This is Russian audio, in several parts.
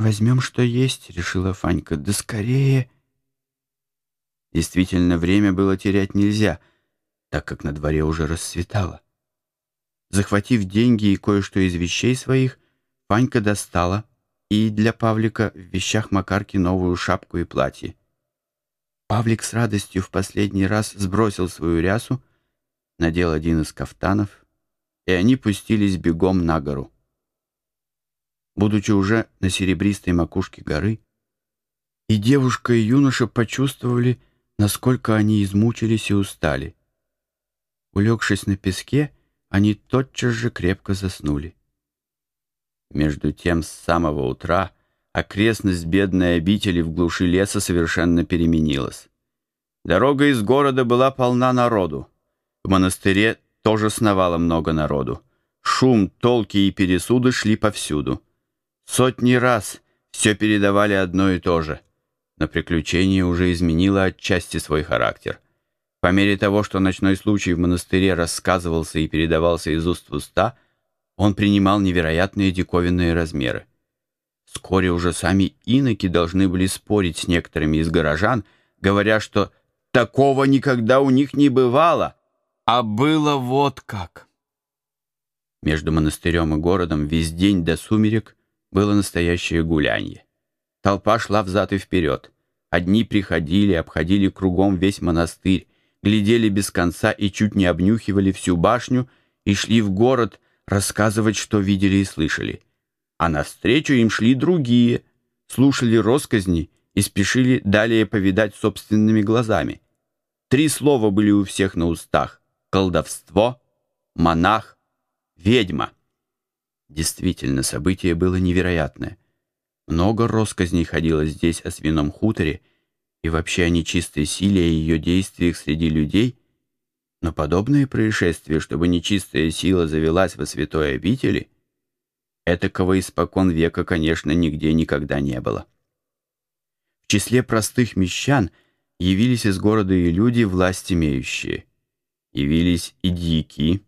«Возьмем, что есть», — решила Фанька. «Да скорее!» Действительно, время было терять нельзя, так как на дворе уже расцветало. Захватив деньги и кое-что из вещей своих, Фанька достала и для Павлика в вещах Макарки новую шапку и платье. Павлик с радостью в последний раз сбросил свою рясу, надел один из кафтанов, и они пустились бегом на гору. Будучи уже на серебристой макушке горы, и девушка, и юноша почувствовали, насколько они измучились и устали. Улегшись на песке, они тотчас же крепко заснули. Между тем, с самого утра окрестность бедной обители в глуши леса совершенно переменилась. Дорога из города была полна народу. В монастыре тоже сновало много народу. Шум, толки и пересуды шли повсюду. Сотни раз все передавали одно и то же, но приключение уже изменило отчасти свой характер. По мере того, что ночной случай в монастыре рассказывался и передавался из уст в уста, он принимал невероятные диковинные размеры. Вскоре уже сами иноки должны были спорить с некоторыми из горожан, говоря, что такого никогда у них не бывало, а было вот как. Между монастырем и городом весь день до сумерек было настоящее гулянье. Толпа шла взад и вперед. Одни приходили, обходили кругом весь монастырь, глядели без конца и чуть не обнюхивали всю башню и шли в город рассказывать, что видели и слышали. А навстречу им шли другие, слушали росказни и спешили далее повидать собственными глазами. Три слова были у всех на устах — колдовство, монах, ведьма — Действительно, событие было невероятное. Много росказней ходило здесь о свином хуторе и вообще о нечистой силе и ее действиях среди людей, но подобное происшествие, чтобы нечистая сила завелась во святой обители, этакого испокон века, конечно, нигде никогда не было. В числе простых мещан явились из города и люди, власть имеющие. Явились и дьяки,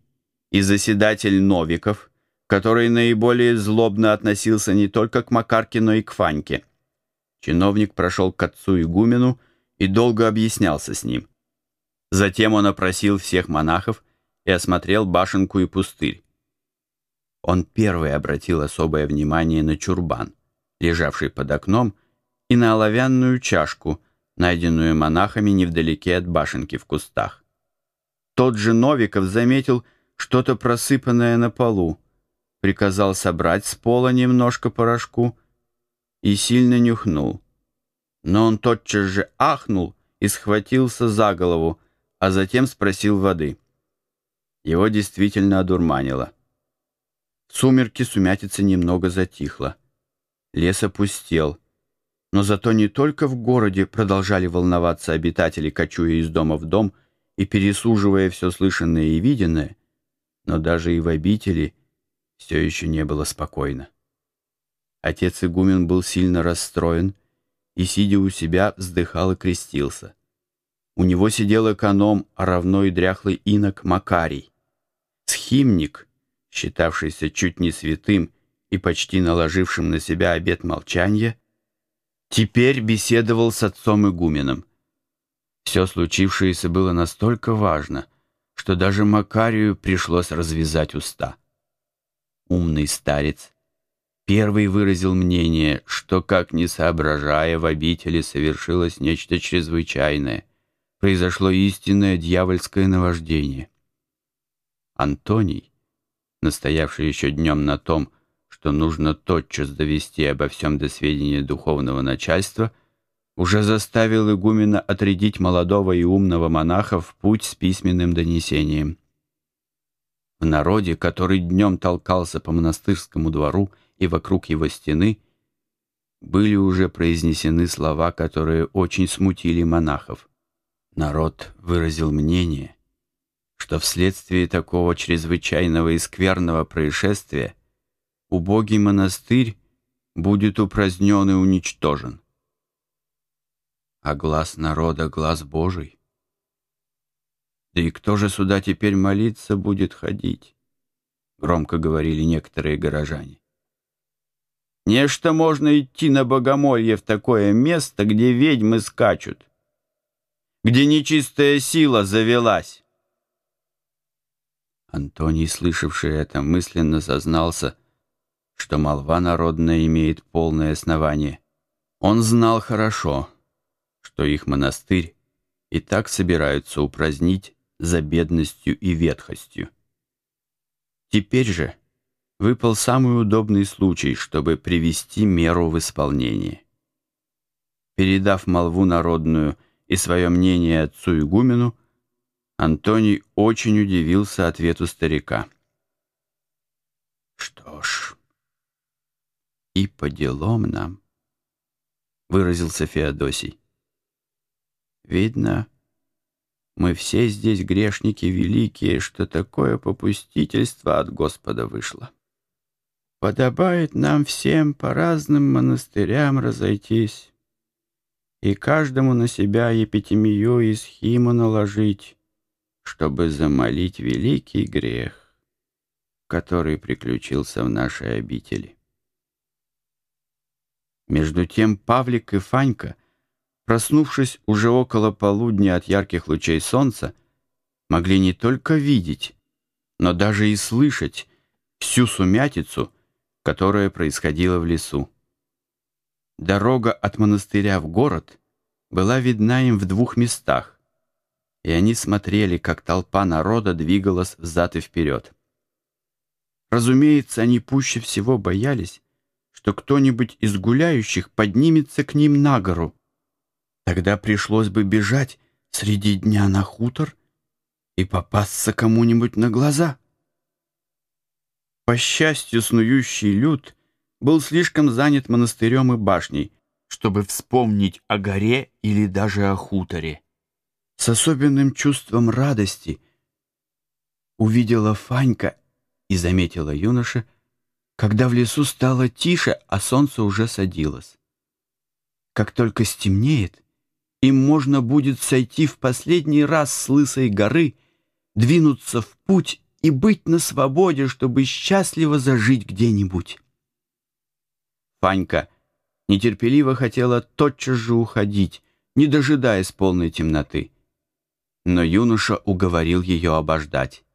и заседатель Новиков — который наиболее злобно относился не только к Макарке, но и к Фаньке. Чиновник прошел к отцу игумену и долго объяснялся с ним. Затем он опросил всех монахов и осмотрел башенку и пустырь. Он первый обратил особое внимание на чурбан, лежавший под окном, и на оловянную чашку, найденную монахами невдалеке от башенки в кустах. Тот же Новиков заметил что-то просыпанное на полу, приказал собрать с пола немножко порошку и сильно нюхнул. Но он тотчас же ахнул и схватился за голову, а затем спросил воды. Его действительно одурманило. В сумерки сумятица немного затихла. Лес опустел. Но зато не только в городе продолжали волноваться обитатели, кочуя из дома в дом и пересуживая все слышанное и виденное, но даже и в обители — все еще не было спокойно. Отец игумен был сильно расстроен и, сидя у себя, вздыхал и крестился. У него сидел эконом, а равно и дряхлый инок Макарий. Схимник, считавшийся чуть не святым и почти наложившим на себя обет молчания, теперь беседовал с отцом игуменом. Все случившееся было настолько важно, что даже Макарию пришлось развязать уста умный старец, первый выразил мнение, что, как не соображая, в обители совершилось нечто чрезвычайное, произошло истинное дьявольское наваждение. Антоний, настоявший еще днем на том, что нужно тотчас довести обо всем до сведения духовного начальства, уже заставил игумена отрядить молодого и умного монаха в путь с письменным донесением. В народе, который днем толкался по монастырскому двору и вокруг его стены, были уже произнесены слова, которые очень смутили монахов. Народ выразил мнение, что вследствие такого чрезвычайного и скверного происшествия убогий монастырь будет упразднен и уничтожен. А глаз народа — глаз Божий. Да и кто же сюда теперь молиться будет ходить? Громко говорили некоторые горожане. Нечто можно идти на богомолье в такое место, где ведьмы скачут, где нечистая сила завелась. Антоний, слышавший это, мысленно сознался, что молва народная имеет полное основание. Он знал хорошо, что их монастырь и так собираются упразднить за бедностью и ветхостью. Теперь же выпал самый удобный случай, чтобы привести меру в исполнение. Передав молву народную и свое мнение отцу игумену, Антоний очень удивился ответу старика. «Что ж, и по делам нам», — выразился Феодосий. «Видно, мы все здесь грешники великие, что такое попустительство от Господа вышло. Подобает нам всем по разным монастырям разойтись и каждому на себя епитемию и схиму наложить, чтобы замолить великий грех, который приключился в нашей обители. Между тем Павлик и Фанька, проснувшись уже около полудня от ярких лучей солнца, могли не только видеть, но даже и слышать всю сумятицу, которая происходила в лесу. Дорога от монастыря в город была видна им в двух местах, и они смотрели, как толпа народа двигалась взад и вперед. Разумеется, они пуще всего боялись, что кто-нибудь из гуляющих поднимется к ним на гору. Тогда пришлось бы бежать среди дня на хутор и попасться кому-нибудь на глаза. По счастью, снующий люд был слишком занят монастырем и башней, чтобы вспомнить о горе или даже о хуторе. С особенным чувством радости увидела Фанька и заметила юноша, когда в лесу стало тише, а солнце уже садилось. Как только стемнеет, им можно будет сойти в последний раз с лысой горы, двинуться в путь и быть на свободе, чтобы счастливо зажить где-нибудь. Фанька нетерпеливо хотела тотчас же уходить, не дожидаясь полной темноты. Но юноша уговорил ее обождать.